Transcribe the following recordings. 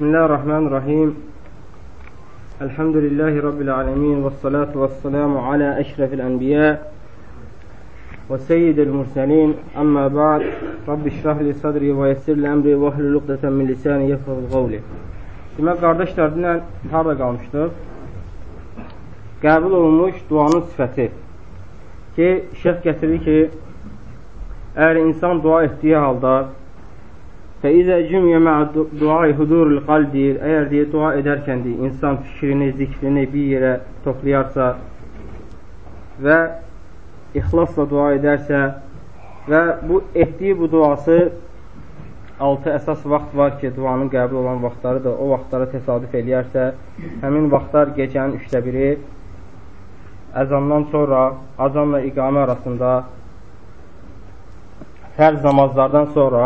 بسم الله الرحمن الرحيم الحمد لله رب العالمين والصلاة والسلام على أشرف الأنبياء وسيد المرسلين أما بعد رب اشرح لي صدري ويسر لي أمري واحلل عقدة من لساني يفقهوا قولي Demək, qardaşlar, dinlə harada qalmışdıq? Qəbul olunmuş duanın sifəti ki, şeyh gətirir ki, əgər insan dua etdiyi halda Fəizə cümyə mə'ə duayı hudurul qalb deyir. Əgər deyir, dua edərkən deyir, insan fikrini, zikrini bir yerə toplayarsa və ixlasla dua edərsə və bu etdiyi bu duası altı əsas vaxt var ki, duanın qəbul olan vaxtları da o vaxtlara təsadüf eləyərsə, həmin vaxtlar gecənin üçdə biri əzandan sonra azanla iqamə arasında fərz namazlardan sonra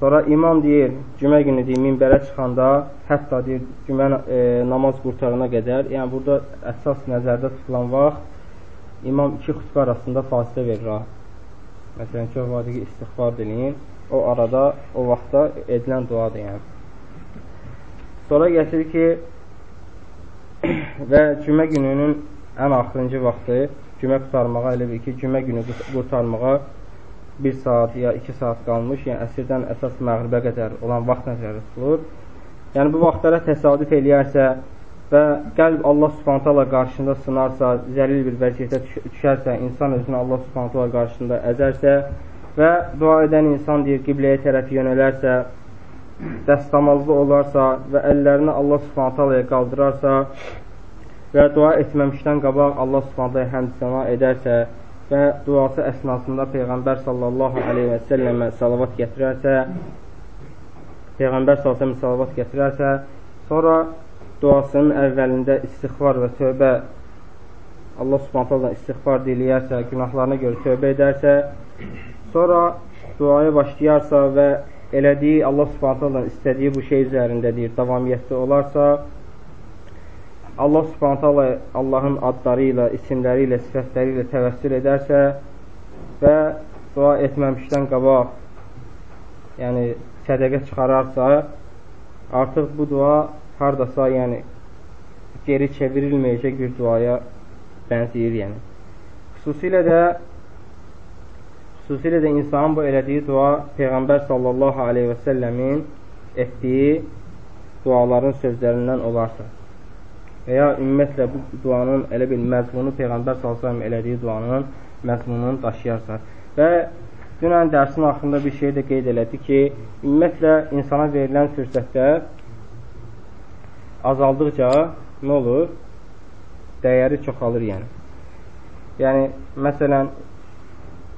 Sonra imam deyir, cümə günü deyir, minbərə çıxanda, hətta deyir, cümə e, namaz qurtarına qədər, yəni burada əsas nəzərdə tutulan vaxt, imam iki xütbə arasında fasilə verir. Məsələn, çox vadiqi istighfar deyin, o arada, o vaxtda edilən duadır yəni. Sonra gətirir ki, və cümə gününün ən axırıncı vaxtı, cümə qutarmağa elə bir ki, cümə günü qurtarmağa bir saat ya iki saat qalmış, yəni əsrdən əsas məğribə qədər olan vaxt nəzərdə tutulur. Yəni bu vaxtlara təsadüf eləyərsə və qəlb Allah subhanətələ qarşısında sınarsa, zəlil bir vəziyyətə düşərsə, insan özünü Allah subhanətələ qarşısında əzərsə və dua edən insan deyir, qibləyə tərəf yönələrsə, dəstəmazlı olarsa və əllərini Allah subhanətələyə qaldırarsa və dua etməmişdən qabaq Allah subhanətələ həmd səna edərsə və duası əsnasında Peyğəmbər sallallahu aleyhi və səlləmə salavat gətirərsə, Peyğəmbər sallallahu salavat gətirərsə, sonra duasının əvvəlində istighfar və tövbə Allah subhanətlə istighfar diləyərsə, günahlarına görə tövbə edərsə, sonra duaya başlayarsa və elədiyi Allah subhanətlə istədiyi bu şey üzərində deyir, davamiyyətli olarsa, Allah subhanətələ Allahın adları ilə, isimləri ilə, sifətləri ilə təvəssül edərsə və dua etməmişdən qabaq, yəni sədəqə çıxararsa, artıq bu dua haradasa, yəni geri çevrilməyəcək bir duaya bənzəyir, yəni. Xüsusilə də xüsusilə də insanın bu elədiyi dua Peyğəmbər sallallahu aleyhi və səlləmin etdiyi duaların sözlərindən olarsa və ya ümumiyyətlə bu duanın elə bir məzmunu Peyğəmbər s.ə.v elədiyi duanın məzmununu daşıyarsa və dünən dərsin axırında bir şey də qeyd elədi ki, ümumiyyətlə insana verilən fürsətlər azaldıqca nə olur? Dəyəri çoxalır yəni. Yəni, məsələn,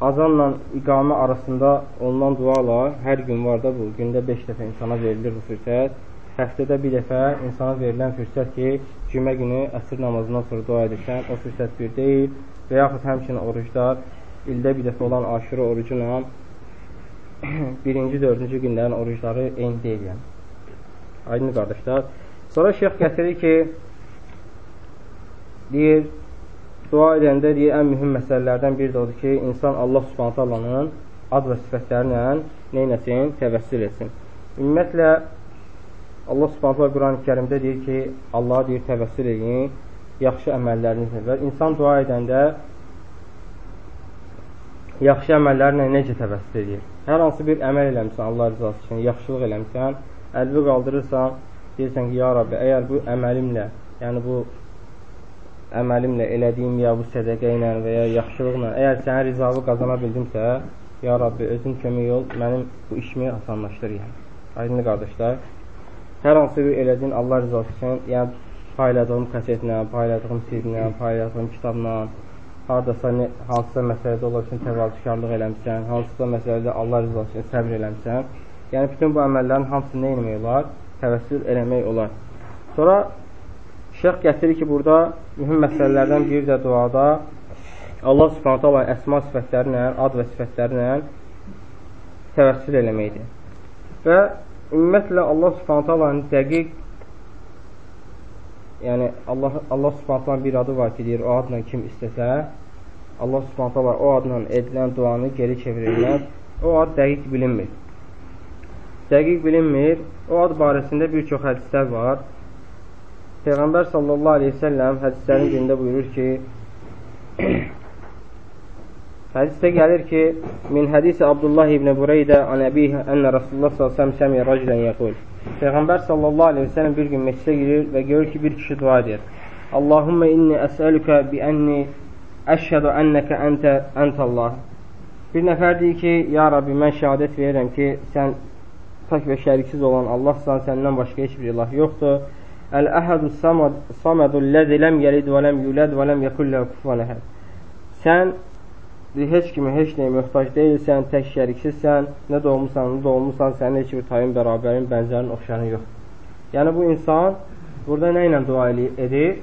azanla iqamə arasında olunan duala hər gün var da bu, gündə 5 dəfə insana verilir bu fürsət həftədə bir dəfə insana verilən fürsət ki, cümə günü əsr namazından sonra dua edirsən, o fürsət bir deyil və yaxud həmçinin oruclar ildə bir dəfə olan aşırı orucu ilə birinci, dördüncü günlərin orucları eyni deyil yəni. Aydın qardaşlar. Sonra şeyx gətirir ki, deyir, dua edəndə deyir, ən mühüm məsələlərdən biri də odur ki, insan Allah subhanət Allah'ın ad və sifətləri ilə neynəsin? Təvəssül etsin. Ümumiyyətlə, Allah Subhanahu Quran-ı Kərimdə deyir ki, Allah deyir təvəssül edin, yaxşı əməlləriniz və insan dua edəndə yaxşı əməllərlə necə təvəssül edir? Hər hansı bir əməl eləmişsən Allah rızası üçün, yaxşılıq eləmişsən, əlbi qaldırırsan, deyirsən ki, ya Rabbi, əgər bu əməlimlə, yəni bu əməlimlə elədiyim ya bu sədəqə ilə və ya yaxşılıqla, əgər sənin rizavı qazana bildimsə, ya Rabbi, özün kömək ol, mənim bu işimi asanlaşdır, yəni. Aydınlı qardaşlar hər hansı bir elədiyin Allah rızası üçün, yəni payladığım kasetlə, payladığım CD-lə, payladığım kitabla, haradasa ne, hansısa məsələdə onlar üçün təvazükarlıq eləmişsən, hansısa məsələdə Allah rızası üçün səbr eləmişsən. Yəni bütün bu əməllərin hamısını nə etmək olar? Təvəssül eləmək olar. Sonra şeyx gətirir ki, burada mühüm məsələlərdən biri də duada Allah Subhanahu taala əsma sifətləri ilə, ad və sifətləri ilə təvəssül eləməkdir. Və ümumiyyətlə Allah Subhanahu taalanın dəqiq yəni Allah Allah Subhanahu bir adı var ki, deyir, o adla kim istəsə, Allah Subhanahu taala o adla edilən duanı geri çevirməz. O ad dəqiq bilinmir. dəqiq bilinmir. O ad barəsində bir çox hədislər var. Peyğəmbər sallallahu aleyhi ve selləm hədislərin birində buyurur ki, hədisdə gəlir ki, min hədisi Abdullah ibn Bureydə an əbih ənə Rasulullah sellem səmiyə racilən yəqul. Peyğəmbər sallallahu aleyhi ve sellem bir gün məscidə girir və görür ki, bir kişi dua edir. Allahümmə inni əsəlükə bi ənni əşhədu ənəkə əntə əntəllah. Bir nəfər deyir ki, ya Rabbi, mən şəhadət verirəm ki, sən tək və şəriksiz olan Allahsan, səndən başqa heç bir ilah yoxdur. Əl-əhədu samadu ləzi ləm yəlid və ləm yuləd və ləm yəkullə kufvan əhəd. Sən heç kimi heç nəyə möhtac deyilsən, tək şəriksizsən, nə doğmusan, nə doğmusan, sənin heç bir tayın, bərabərin, bənzərin, oxşarın yoxdur. Yəni bu insan burada nə ilə dua edir?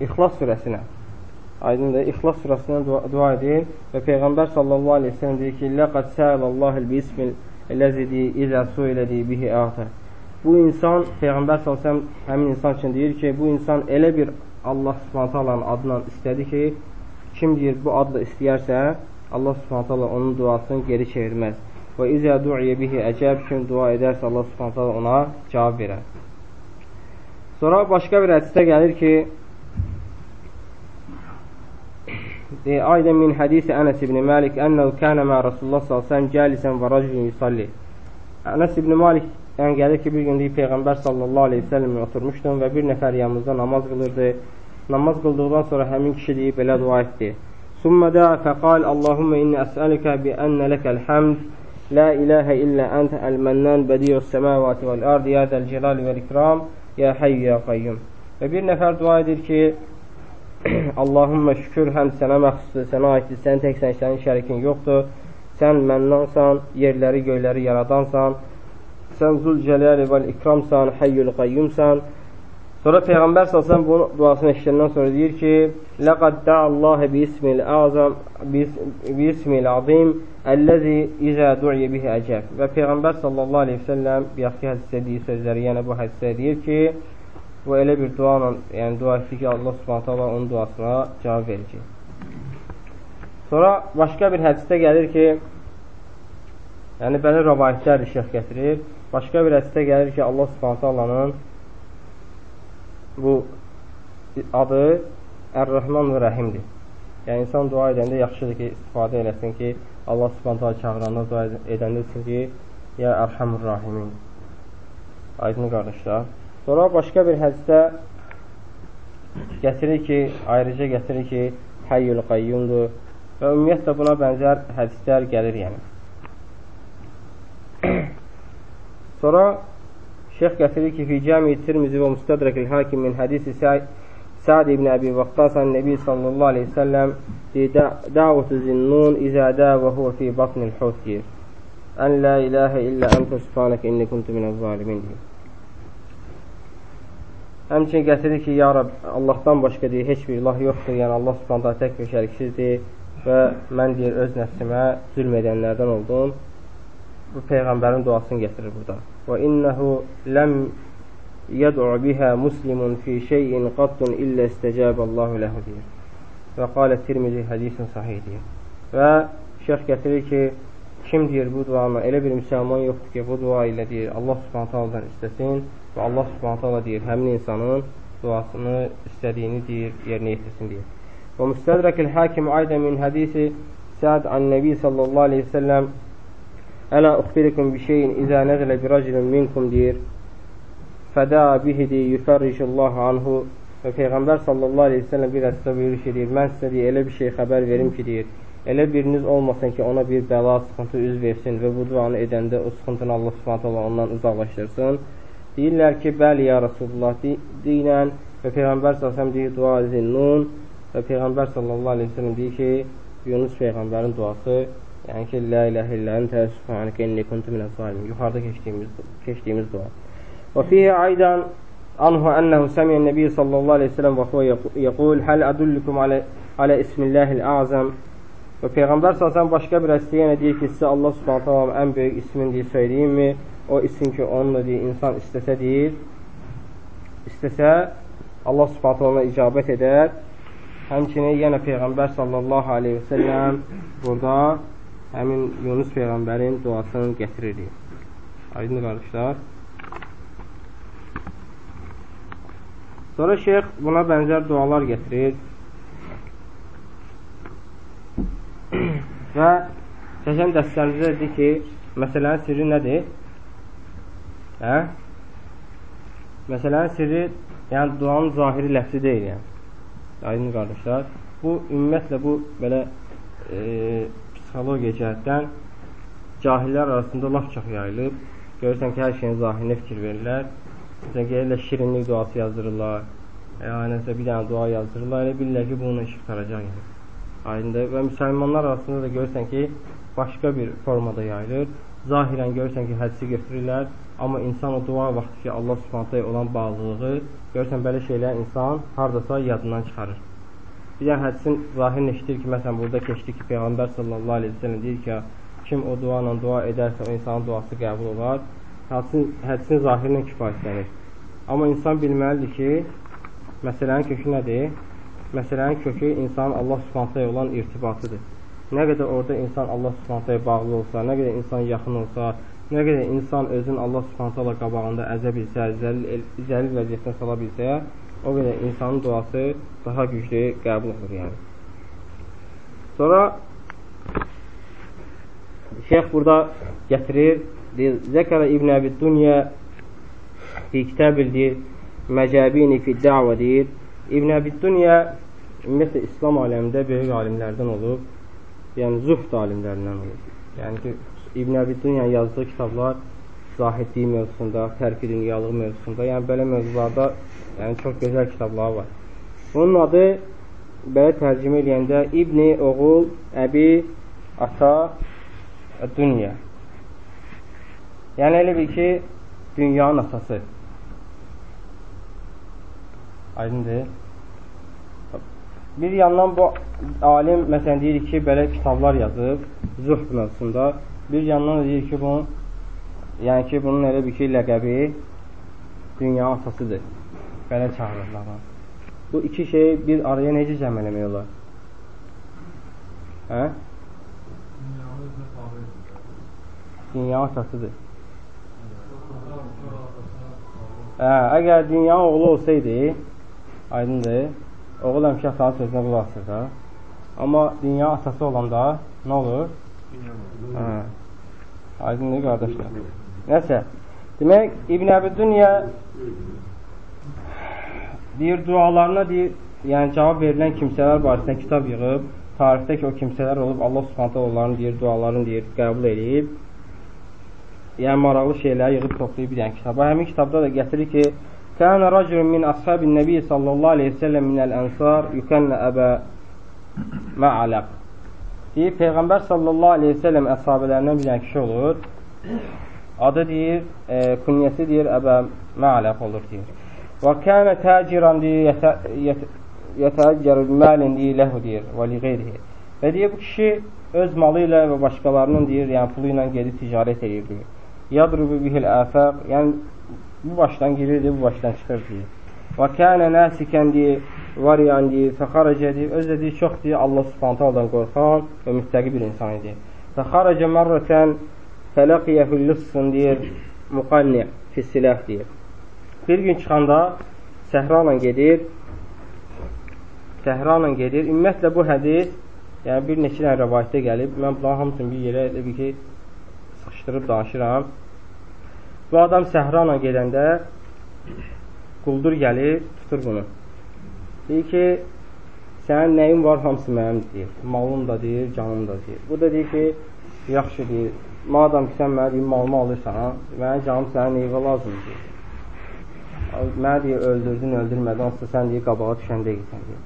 İxlas surəsinə. Aydındır, İxlas surəsindən dua, dua edir və Peyğəmbər sallallahu aleyhi ve sellem deyir ki, Ləqəd səələllahil bismil ləzidi izə suilədi bihi ətə. Bu insan, Peyğəmbər s.ə.v həmin insan üçün deyir ki, bu insan elə bir Allah subhanət adından istədi ki, kim deyir bu adla istəyərsə, Allah subhanət onun duasını geri çevirməz. Və izə du'iyə bihi əcəb, kim dua edərsə, Allah subhanət ona cavab verər. Sonra başqa bir hədisdə gəlir ki, Aydən min hədisi Ənəs ibn Məlik ənəhu kənə mə Rasulullah s.ə.v cəlisən və rəcülün yusalli. Ənəs ibn Malikdən gəlir ki, bir gün deyib Peyğəmbər sallallahu aleyhi ve sellemlə oturmuşdum və bir nəfər yanımızda namaz qılırdı. Namaz qıldıqdan sonra həmin kişi deyib belə dua etdi. Sümmə də fəqal Allahümmə inni əsəlikə bi ənə ləkəl həmd La ilahə illə əntə əl-mənnən bədiyyus səməvati vəl-ardi yədəl cəlali vəl-ikram ya hayyu ya qayyum. Və bir nəfər dua edir ki, Allahümmə şükür həm sənə məxsusdur, sənə aiddir, sən təksən, sənin şərikin yoxdur. Sən mənnansan, yerləri, göyləri yaradansan. Sən zul cələli vəl ikramsan, həyyül qayyumsan. Sonra Peyğəmbər salsan bu duasını eşidəndən sonra deyir ki, Ləqəd dəəllahə bi ismil əzam, bi ismil azim, əlləzi izə du'iyə bihi əcəb. Və Peyğəmbər sallallahu aleyhi ve səlləm yaxşı hədisdə deyir sözləri, yəni bu hədisdə deyir ki, bu elə bir duanla, yəni dua etdi ki, Allah Subhanahu taala onun duasına cavab verəcək. Sonra başqa bir hədisdə gəlir ki, yəni belə rəvayətlər şəx gətirir. Başqa bir hədisdə gəlir ki, Allah Subhanahu taalanın bu adı Ər-Rəhman və Rəhimdir. Yəni insan dua edəndə yaxşıdır ki, istifadə eləsin ki, Allah Subhanahu taala çağıranda dua edəndə üçün ki, ya Ərhamur Rahimin. Aydın qardaşlar. Sonra başqa bir hədisdə gətirir ki, ayrıca gətirir ki, həyyül qayyumdur və ümumiyyətlə buna bənzər hədislər gəlir yəni. Sonra şeyx gətirir ki, fi cəmi tirmizi və müstədrəkil hakim min hədisi Sa'd ibn Əbi Vaqqasan Nəbi sallallahu aleyhi səlləm dəvətü zinnun izədə və huvə fi batnil hut deyir. Ən la iləhə illə əntə subhanək inni kuntu minə zalimin deyir. Həmçinin gətirir ki, ya Rab, Allahdan başqa deyir, heç bir ilah yoxdur, yəni Allah subhanətə tək və şəriksizdir və mən deyir, öz nəfsimə zülm edənlərdən oldum. Bu Peyğəmbərin duasını gətirir burada. İnnəhu ləm yəd'u bihə muslimun fi şeyin qattun illə istəcəbə Allahu ləhu deyir. Və qalə tirmizi hədisin sahih deyir. Və şeyx gətirir ki, kim deyir bu duanı, elə bir müsəlman yoxdur ki, bu dua ilə deyir, Allah subhanətə aldan istəsin Və Allah subhanətə Allah deyir, həmin insanın duasını istədiyini deyir, yerinə yetirsin deyir. Və müstədrəkil hakim ayda min hədisi Səad an Nəbi sallallahu aleyhi ve selləm Ələ uxbirikum bi şeyin izə nəzələ bi rəcilin minkum deyir. Fədə bihidi yüfərrişullahu anhu və Peyğəmbər sallallahu aleyhi ve selləm bir əsdə buyurur ki, deyir, mən sizə deyir, elə bir şey xəbər verim ki, deyir, elə biriniz olmasın ki, ona bir bəla, sıxıntı üz versin və bu duanı edəndə o sıxıntını Allah subhanətə Allah ondan uzaqlaşdırsın. Deyirlər ki, bəli, ya Rasulullah deyilən və Peyğəmbər s.ə.v deyir, dua zinnun və Peyğəmbər s.ə.v deyir ki, Yunus Peyğəmbərin duası, yəni ki, Lə iləhə illə əntə subhanəkə inni kuntu minə zalim. Yuxarıda keçdiyimiz, keçdiyimiz dua. Və fiyyə aydan anhu ənəhu səmiyyən nəbi sallallahu aleyhi ve sellem və huvə yəqul həl ədullukum alə, alə ismilləhil azam və Peyğəmbər s.ə.v başqa bir əstəyənə deyir ki, sizə Allah subhanətə ən böyük ismin deyir, söyləyim mi? o isim ki, onunla deyir, insan istəsə deyir, istəsə Allah subhanətə ona icabət edər. Həmçinin yenə Peyğəmbər sallallahu aleyhi və səlləm burada həmin Yunus Peyğəmbərin duasını gətiririk. Aydın qardaşlar. Sonra şeyx buna bənzər dualar gətirir. Və çəkən dəstərimizdə dedi ki, məsələnin sirri nədir? Hə? Məsələnin sirri, yəni duanın zahiri ləfsi deyil, yəni. Aydın qardaşlar. Bu, ümumiyyətlə, bu belə e, psixologiya cəhətdən cahillər arasında laf çox yayılıb. Görürsən ki, hər şeyin zahirinə fikir verirlər. Məsələn, gəlirlər şirinlik duası yazdırırlar. Ya nəsə bir dənə dua yazdırırlar. Elə bilirlər ki, bununla iş qutaracaq yəni. Aydındır. Və müsəlmanlar arasında da görürsən ki, başqa bir formada yayılır. Zahirən görürsən ki, hədisi götürürlər, amma insan o dua vaxtı ki, Allah subhanətə olan bağlılığı, görürsən belə şeylər insan hardasa yadından çıxarır. Dənə hədisin zahirini eşitir ki, məsələn, burada keçdi ki, Peyğəmbər sallallahu aleyhi ve sellem deyir ki, kim o dua ilə dua edərsə, o insanın duası qəbul olar. Hədisin, hədisin zahirinə kifayətlənir. Amma insan bilməlidir ki, məsələnin kökü nədir? məsələnin kökü insanın Allah subhanətəyə olan irtibatıdır. Nə qədər orada insan Allah subhanətəyə bağlı olsa, nə qədər insan yaxın olsa, nə qədər insan özün Allah subhanətələ qabağında əzə bilsə, zəlil, zəlil vəziyyətinə sala bilsə, o qədər insanın duası daha güclü qəbul olur yəni. Sonra şeyx burada gətirir, deyir, Zəkərə İbn Əbi Dünya fi kitab-ül deyir, Məcəbini fi da'va deyir, İbn Əbi Dünya ümumiyyətlə İslam aləmində böyük alimlərdən olub, yəni zuhd alimlərindən olub. Yəni ki, İbn Əbi Dünya yazdığı kitablar zahidliyi mövzusunda, tərki dünyalıq mövzusunda, yəni belə mövzularda yəni çox gözəl kitablar var. Bunun adı belə tərcümə edəndə İbni oğul, əbi, ata, dünya. Yəni elə bir ki, dünyanın atası. Aydındır. Bir yandan bu alim məsələn deyir ki, belə kitablar yazıb zuhd mövzusunda. Bir yandan da deyir ki, bunun yəni ki, bunun elə bir ki, ləqəbi dünya atasıdır. Belə çağırırlar. Bu iki şey bir araya necə cəm eləmək olar? Hə? Dünya atasıdır. Hə, əgər dünya oğlu olsaydı, Aydındır. Oğul həmişə atanın sözünə qulaq asır da. Amma dünya atası olanda nə olur? Hə. Aydındır qardaşlar. Nəsə. Demək, İbn Əbi Dünya deyir, dualarına deyir, yəni cavab verilən kimsələr barəsində kitab yığıb, tarixdəki o kimsələr olub, Allah subhanətə onların deyir, dualarını deyir, qəbul edib. Yəni, maraqlı şeyləri yığıb, toplayıb bir dənə kitabı. Həmin kitabda da gətirir ki, Kənə racun min əshabin nəbiyyə sallallahu aleyhi və səlləm minəl ənsar yükənlə əbə mə'aləq. Deyir, Peyğəmbər sallallahu aleyhi və səlləm əshabələrindən bir dənə kişi olur. Adı deyir, e, künyəsi deyir, Əbə Ma'alaq olur deyir. Və kənə təciran deyir, yətəəccəru məlin deyir, ləhu deyir, və li qeyrihi. Və deyir, bu kişi öz malı ilə və başqalarının deyir, yəni pulu ilə gedib ticarət edir deyir. Yadrubu bihil əfəq, yəni bu başdan girirdi, bu başdan çıxırdı. Və kənə nəsikən deyir, variyan deyir, fəxarəcə deyir, öz dediyi çox deyir, Allah subhantaldan qorxan və müstəqi bir insan idi. Fəxarəcə mərrətən fələqiyəhü lüssun deyir, müqanni fissiləh deyir. Bir gün çıxanda səhra ilə gedir, səhra ilə gedir. Ümumiyyətlə bu hədis, yəni bir neçə dənə rəvayətdə gəlib, mən bunların hamısını bir yerə bir ki, sıxışdırıb danışıram. Bu adam səhra ilə gedəndə quldur gəlir, tutur bunu. Deyir ki, sənin nəyin var, hamısı mənim deyir. Malım da deyir, canım da deyir. Bu da deyir ki, yaxşı deyir, madam ki, sən mənə deyir, malımı alırsan, mənə canım sənin neyvə lazım deyir. Mənə deyir, öldürdün, öldürmədin, onsuz sən deyir, qabağa düşən deyilsən deyir.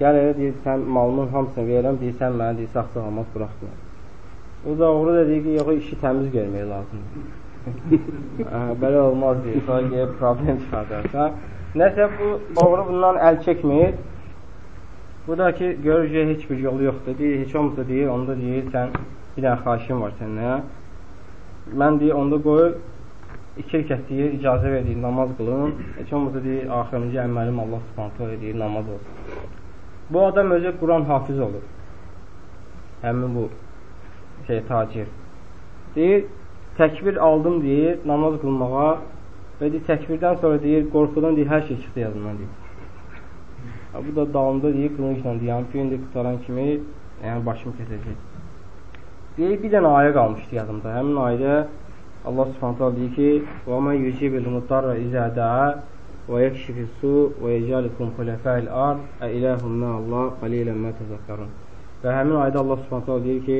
Gəl elə deyir, sən malımın hamısını verirəm, deyir, sən mənə deyir, sağ-sağamat buraxmıyor. O da oğru da deyir ki, yox, işi təmiz görmək lazımdır belə olmaz deyir, sonra gəlib problem çıxardarsan. Nəsə bu oğru bundan əl çəkmir. Bu da ki, görür ki, heç bir yolu yoxdur. Deyir, heç olmasa deyir, onda deyir, sən bir dənə xaişin var səndən. Mən deyir, onda qoy iki rəkət deyir, icazə verir, namaz qılın. Heç olmasa deyir, axırıncı əməlim Allah subhanətə deyir, namaz olsun. Bu adam özü Quran hafiz olur. Həmin bu şey, tacir. Deyir, təkbir aldım deyir, namaz qılmağa və deyir, təkbirdən sonra deyir, qorxudan deyir, hər şey çıxdı yadımdan deyir. Bu da dalında deyir, qılıncla deyir, ki, indi qutaran kimi yəni başım kəsəcək. Deyir, bir dənə ayə qalmışdı yadımda. Həmin ayədə Allah Subhanahu taala deyir ki: "Və men yucibul mutarra izə da'a və yekşifisu və yecalukum xulafa'il ard, e ilahum Allah qalilan ma tezekkerun." Və həmin ayədə Allah Subhanahu taala deyir ki: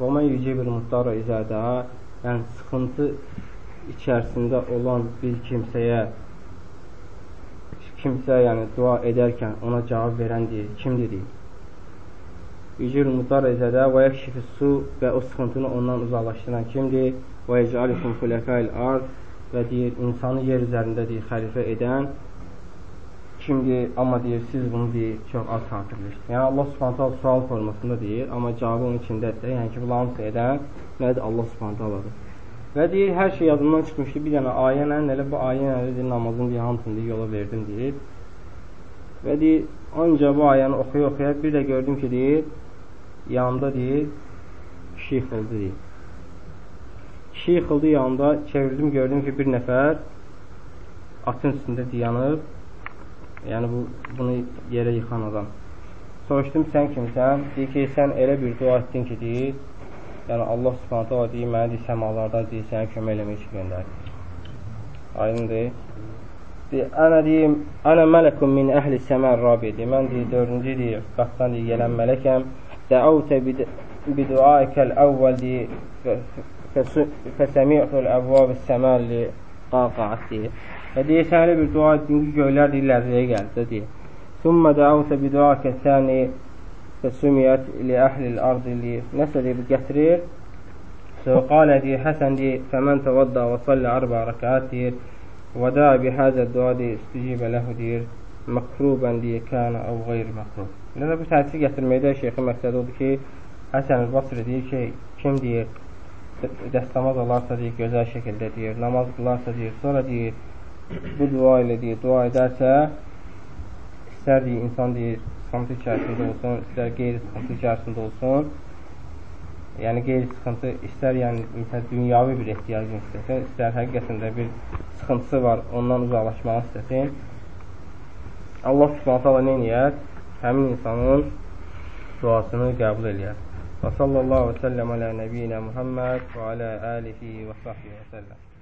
"Və men yucibul mutarra izə da'a", yəni sıxıntı içərisində olan bir kimsəyə kimsə, yəni dua edərkən ona cavab verən deyir, kimdir deyir. Muttara izə daa və yəkşifus su və o sıxıntını ondan uzaqlaşdıran kimdir? Və yec'alukum xulafa'il ard və deyir insanı yer üzərində deyir xəlifə edən kimdir, amma deyir, siz bunu deyir, çox az xatırlayırsınız. Yəni, Allah subhantal sual formasında deyir, amma cavabı onun içindədir. Yəni ki, bunların edən nədir? Allah subhantalıdır. Və deyir, hər şey yadımdan çıxmışdı, bir dənə ayə ilə, elə bu ayə ilə deyir, namazın deyir, hamısını deyir, yola verdim deyir. Və deyir, ancaq bu ayəni oxuya-oxuya bir də gördüm ki, deyir, yanında deyir, kişi yıxıldı deyir. Kişi yıxıldı yanında, çevirdim, gördüm ki, bir nəfər atın üstündə dayanıb, Yəni bu bunu yerə yıxan adam. Soruşdum sən kimsən? Deyir ki, sən elə bir dua etdin ki, deyir, yəni Allah Subhanahu taala deyir, məni deyir, səmalardan deyir, sənə kömək eləmək üçün göndərdi. Aydındır? Deyir, ana deyim, ana mələkum min əhli səmər rabi deyir, mən deyir, dördüncü deyir, qatdan deyir, gələn mələkəm. Dəavtə biduaikəl əvvəl deyir, fəsəmi'tul əvvəb səmər li qaqaat deyir. Və deyir, sən elə bir dua etdin ki, göylər deyir, lərzəyə gəldi, deyir. Sümmə dəavtə bi dua kəsəni və sümiyyət li əhlil ardı li nəsə deyir, gətirir. Qalə deyir, Həsən deyir, fəmən təvadda və salli arba rəkat deyir. Və da bi həzə dua deyir, isticibə ləhu deyir, məkrubən deyir, kənə əv qeyri məkrub. Burada bu təhsil gətirməkdə şeyxin məqsədi odur ki, Həsən Basri deyir ki, kim deyir, dəstəmaz olarsa deyir, gözəl şəkildə deyir, namaz qılarsa deyir, sonra deyir, bu dua ilə deyir, dua edərsə, istər deyir, insan deyir, sıxıntı içərisində olsun, istər qeyri-sıxıntı içərisində olsun, yəni qeyri-sıxıntı, istər yəni insan dünyavi bir ehtiyacını istəsin, istər həqiqətində bir sıxıntısı var, ondan uzaqlaşmağı istəsin, Allah subhanət hala neyniyər? Həmin insanın duasını qəbul eləyər. Və sallallahu və səlləm alə nəbiyyinə Muhammed və alə alihi və sahbihi və səlləm.